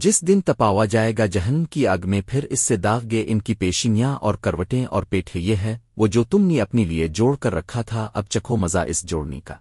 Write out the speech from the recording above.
جس دن تپاوا جائے گا جہن کی آگ میں، پھر اس سے داغ گے ان کی پیشینیاں اور کروٹیں اور پیٹھ یہ ہے، وہ جو تم نے اپنی لیے جوڑ کر رکھا تھا، اب چکھو مزہ اس جوڑنی کا۔